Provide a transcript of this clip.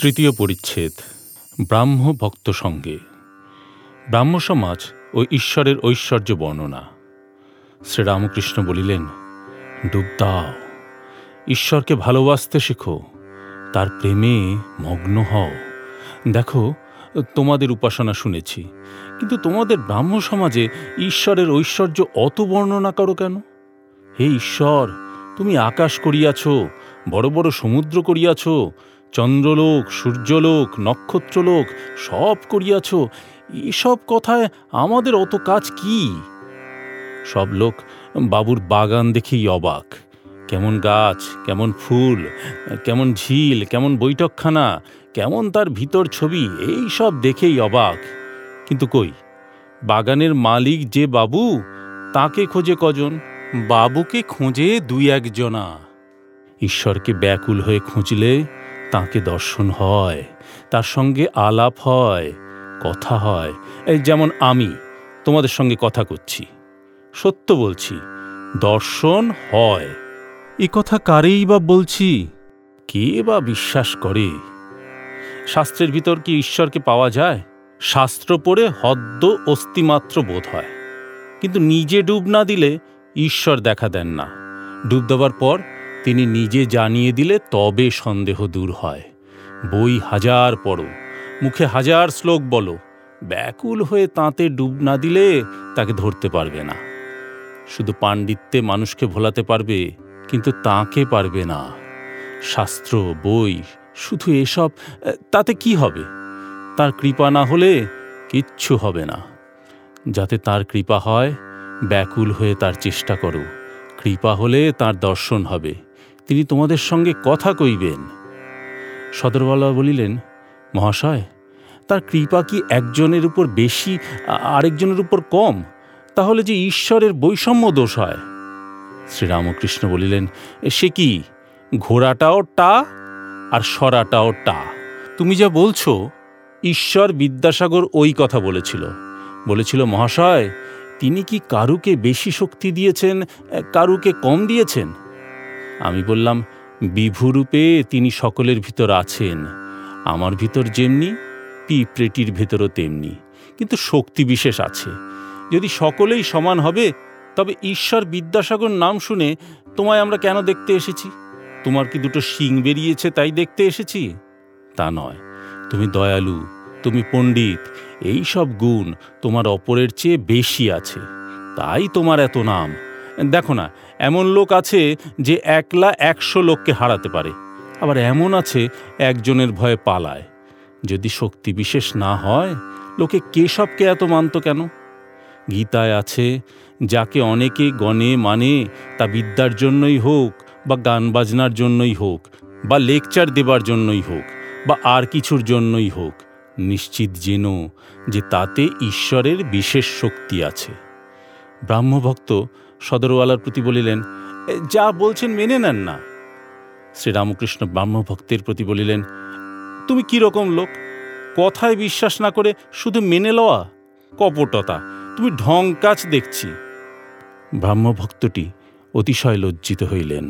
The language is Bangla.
তৃতীয় পরিচ্ছেদ, ব্রাহ্ম ভক্ত সঙ্গে। ব্রাহ্ম সমাজ ও ঈশ্বরের ঐশ্বর্য বর্ণনা। শ্রীরামকৃষ্ণ বলিলেন, ডুব দাও। ঈশ্বরকে ভালোবাসতে শেখো। তার প্রেমে মগ্ন হও। দেখো, তোমাদের উপাসনা শুনেছি, কিন্তু তোমাদের ব্রাহ্ম সমাজে ঈশ্বরের ঐশ্বর্য অত বর্ণনা করো কেন? হে ঈশ্বর, তুমি আকাশ করিয়াছ, বড় বড় সমুদ্র করিয়াছ চন্দ্রলোক, সূর্যলোক, নক্ষত্রলোক সব করিয়াছ, এসব কথায় আমাদের অত কাজ কি? সব লোক বাবুর বাগান দেখেই অবাক। কেমন গাছ, কেমন ফুল, কেমন ঝিল, কেমন বৈঠকখানা, কেমন তার ভিতর ছবি, এই সব দেখেই অবাক। কিন্তু কই? বাগানের মালিক যে বাবু, তাকে খোঁজে কজন? বাবুকে খোঁজে দুই একজনা। ঈশ্বরকে ব্যাকুল হয়ে খুঁজলে তাকে দর্শন হয়, তার সঙ্গে আলাপ হয়, কথা হয়। এই যেমন আমি তোমাদের সঙ্গে কথা করছি, সত্য বলছি, দর্শন হয়। এ কথা কারেই বা বলছি? কে বা বিশ্বাস করে? শাস্ত্রের ভিতর কি ঈশ্বরকে পাওয়া যায়? শাস্ত্র পড়ে হদ্দ অস্তিমাত্র বোধ হয়। কিন্তু নিজে ডুব না দিলে ঈশ্বর দেখা দেন না। ডুব দেওয়ার পর তিনি নিজে জানিয়ে দিলে তবে সন্দেহ দূর হয়। বই হাজার পড়ো, মুখে হাজার শ্লোক বলো, ব্যাকুল হয়ে তাঁতে ডুব না দিলে তাকে ধরতে পারবে না। শুধু পাণ্ডিত্যে মানুষকে ভোলাতে পারবে, কিন্তু তাকে পারবে না। শাস্ত্র, বই, শুধু এসব, তাতে কি হবে? তার কৃপা না হলে কিচ্ছু হবে না। যাতে তার কৃপা হয়, ব্যাকুল হয়ে তার চেষ্টা করো। কৃপা হলে তার দর্শন হবে। তিনি তোমাদের সঙ্গে কথা কইবেন। সদরওয়ালা বলিলেন, মহাশয়, তার কৃপা কি একজনের উপর বেশি আরেকজনের উপর কম? তাহলে যে ঈশ্বরের বৈষম্য দোষ হয়। শ্রীরামকৃষ্ণ বলিলেন, সে কি ঘোড়াটাও টা আর সরাটাও টা? তুমি যা বলছো, ঈশ্বর বিদ্যাসাগর ওই কথা বলেছিল। বলেছিল, মহাশয়, তিনি কি কারুকে বেশি শক্তি দিয়েছেন কারুকে কম দিয়েছেন? আমি বললাম, বিভুরূপে তিনি সকলের ভিতর আছেন। আমার ভিতর যেমনি, পিঁপড়েটির ভেতরও তেমনি। কিন্তু শক্তি বিশেষ আছে। যদি সকলেই সমান হবে, তবে ঈশ্বর বিদ্যাসাগর নাম শুনে তোমায় আমরা কেন দেখতে এসেছি? তোমার কি দুটো শিং বেরিয়েছে তাই দেখতে এসেছি? তা নয়। তুমি দয়ালু, তুমি পণ্ডিত, এই সব গুণ তোমার অপরের চেয়ে বেশি আছে। তাই তোমার এত নাম। দেখো না, এমন লোক আছে যে একলা একশো লোককে হারাতে পারে। আবার এমন আছে একজনের ভয়ে পালায়। যদি শক্তি বিশেষ না হয়, লোকে কেশবকে এত মানত কেন? গীতায় আছে, যাকে অনেকে গণে মানে তা বিদ্যার জন্যই হোক, বা গান বাজনার জন্যই হোক, বা লেকচার দেবার জন্যই হোক, বা আর কিছুর জন্যই হোক, নিশ্চিত যেন যে তাতে ঈশ্বরের বিশেষ শক্তি আছে। ব্রাহ্মভক্ত সদরওয়ালার প্রতি বলিলেন যা বলছেন মেনে নেন না। শ্রীরামকৃষ্ণ ব্রাহ্মভক্তের প্রতি বলিলেন, তুমি কি রকম লোক? কথায় বিশ্বাস না করে শুধু মেনে লওয়া? কপটতা, তুমি ঢং কাজ দেখছি। ব্রাহ্মভক্তটি অতিশয় লজ্জিত হইলেন।